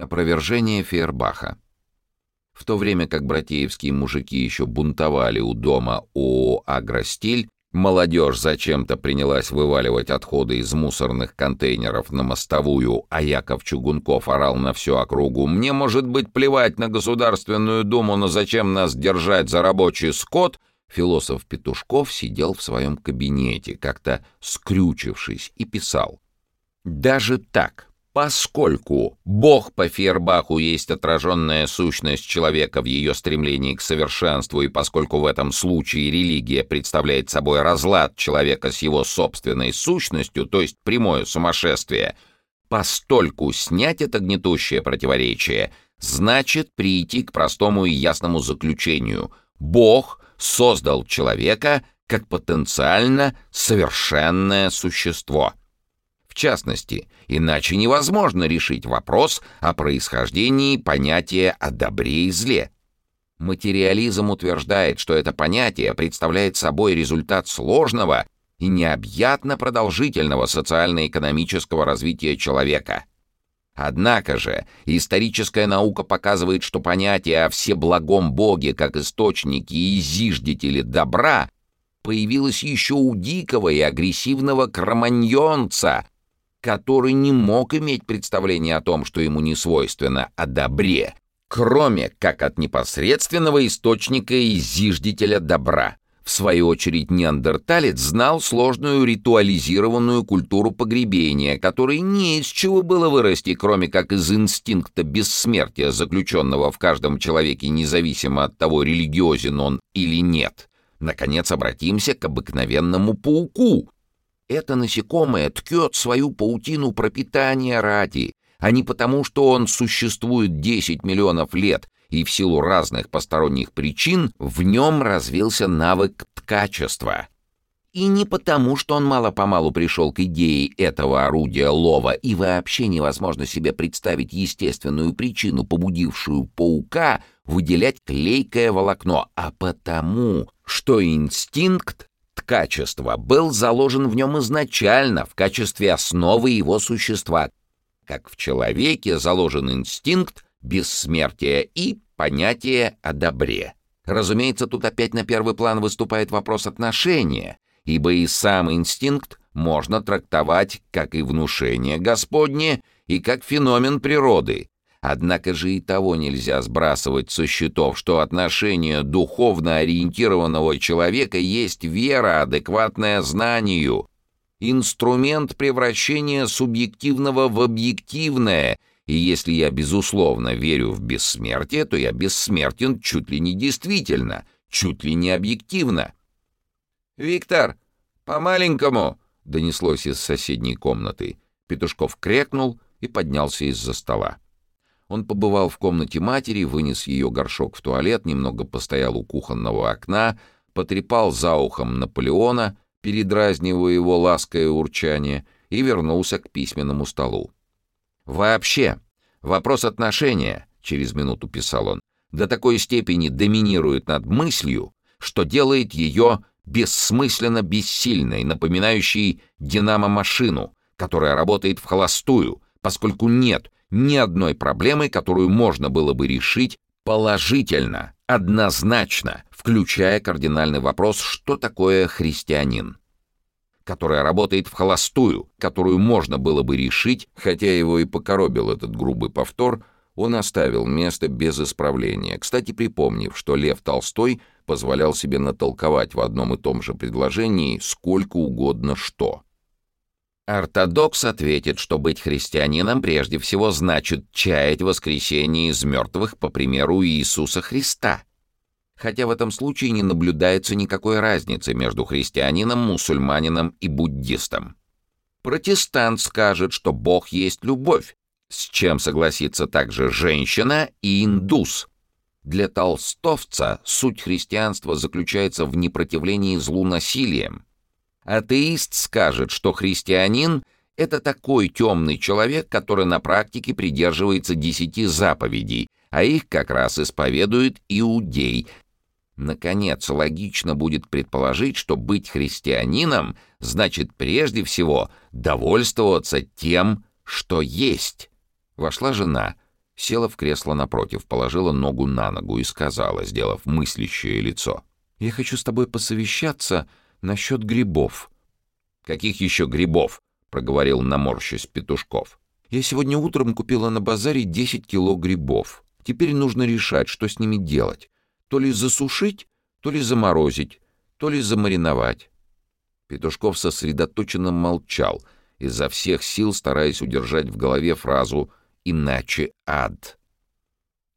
Опровержение Фейербаха. В то время как братеевские мужики еще бунтовали у дома ООО «Агростиль», молодежь зачем-то принялась вываливать отходы из мусорных контейнеров на мостовую, а Яков Чугунков орал на всю округу «Мне, может быть, плевать на Государственную Думу, но зачем нас держать за рабочий скот?» Философ Петушков сидел в своем кабинете, как-то скрючившись, и писал. «Даже так, Поскольку Бог по Фейербаху есть отраженная сущность человека в ее стремлении к совершенству, и поскольку в этом случае религия представляет собой разлад человека с его собственной сущностью, то есть прямое сумасшествие, постольку снять это гнетущее противоречие значит прийти к простому и ясному заключению. Бог создал человека как потенциально совершенное существо — частности, иначе невозможно решить вопрос о происхождении понятия о добре и зле. Материализм утверждает, что это понятие представляет собой результат сложного и необъятно продолжительного социально-экономического развития человека. Однако же историческая наука показывает, что понятие о всеблагом Боге как источнике и зиждетеле добра появилось еще у дикого и агрессивного кроманьонца, который не мог иметь представления о том, что ему не свойственно, о добре, кроме как от непосредственного источника и зиждителя добра. В свою очередь неандерталец знал сложную ритуализированную культуру погребения, которой не из чего было вырасти, кроме как из инстинкта бессмертия, заключенного в каждом человеке, независимо от того, религиозен он или нет. Наконец обратимся к обыкновенному пауку, это насекомое ткет свою паутину пропитания ради, а не потому, что он существует 10 миллионов лет, и в силу разных посторонних причин в нем развился навык ткачества. И не потому, что он мало-помалу пришел к идее этого орудия лова, и вообще невозможно себе представить естественную причину, побудившую паука выделять клейкое волокно, а потому, что инстинкт качества был заложен в нем изначально в качестве основы его существа, как в человеке заложен инстинкт бессмертия и понятие о добре. Разумеется, тут опять на первый план выступает вопрос отношения, ибо и сам инстинкт можно трактовать как и внушение Господне, и как феномен природы, Однако же и того нельзя сбрасывать со счетов, что отношение духовно ориентированного человека есть вера, адекватная знанию, инструмент превращения субъективного в объективное, и если я, безусловно, верю в бессмертие, то я бессмертен чуть ли не действительно, чуть ли не объективно. «Виктор, по-маленькому!» — донеслось из соседней комнаты. Петушков крякнул и поднялся из-за стола. Он побывал в комнате матери, вынес ее горшок в туалет, немного постоял у кухонного окна, потрепал за ухом Наполеона, передразнивая его лаское урчание, и вернулся к письменному столу. «Вообще, вопрос отношения», — через минуту писал он, «до такой степени доминирует над мыслью, что делает ее бессмысленно бессильной, напоминающей динамо-машину, которая работает в холостую, поскольку нет ни одной проблемы, которую можно было бы решить положительно, однозначно, включая кардинальный вопрос, что такое христианин которая работает в холостую, которую можно было бы решить, хотя его и покоробил этот грубый повтор, он оставил место без исправления, кстати, припомнив, что Лев Толстой позволял себе натолковать в одном и том же предложении сколько угодно что. Ортодокс ответит, что быть христианином прежде всего значит чаять воскресение из мертвых по примеру Иисуса Христа. Хотя в этом случае не наблюдается никакой разницы между христианином, мусульманином и буддистом. Протестант скажет, что Бог есть любовь, с чем согласится также женщина и индус. Для толстовца суть христианства заключается в непротивлении злу насилием – Атеист скажет, что христианин — это такой темный человек, который на практике придерживается десяти заповедей, а их как раз исповедует иудей. Наконец, логично будет предположить, что быть христианином значит прежде всего довольствоваться тем, что есть. Вошла жена, Села в кресло напротив, положила ногу на ногу и сказала, сделав мыслящее лицо. «Я хочу с тобой посовещаться насчет грибов». «Каких еще грибов?» — проговорил наморщись Петушков. «Я сегодня утром купила на базаре 10 кило грибов. Теперь нужно решать, что с ними делать. То ли засушить, то ли заморозить, то ли замариновать». Петушков сосредоточенно молчал, изо всех сил стараясь удержать в голове фразу «иначе ад».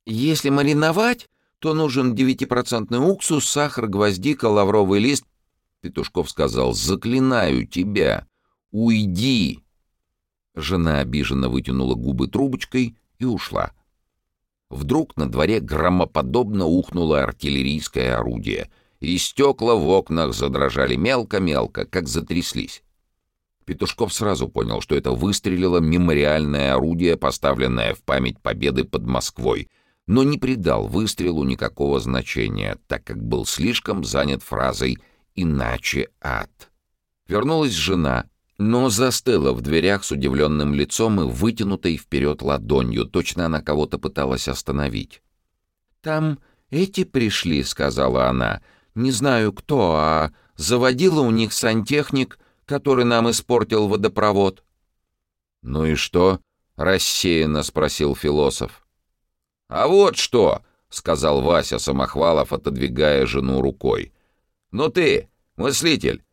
«Если мариновать, то нужен девятипроцентный уксус, сахар, гвоздика, лавровый лист». Петушков сказал «Заклинаю тебя, уйди». Жена обиженно вытянула губы трубочкой и ушла. Вдруг на дворе громоподобно ухнуло артиллерийское орудие — и стекла в окнах задрожали мелко-мелко, как затряслись. Петушков сразу понял, что это выстрелило мемориальное орудие, поставленное в память победы под Москвой, но не придал выстрелу никакого значения, так как был слишком занят фразой «иначе ад». Вернулась жена, но застыла в дверях с удивленным лицом и вытянутой вперед ладонью, точно она кого-то пыталась остановить. «Там эти пришли», — сказала она, не знаю кто, а заводила у них сантехник, который нам испортил водопровод». «Ну и что?» — рассеянно спросил философ. «А вот что!» — сказал Вася Самохвалов, отодвигая жену рукой. «Ну ты, мыслитель,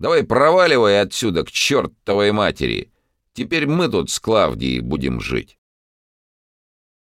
давай проваливай отсюда к чертовой матери. Теперь мы тут с Клавдией будем жить».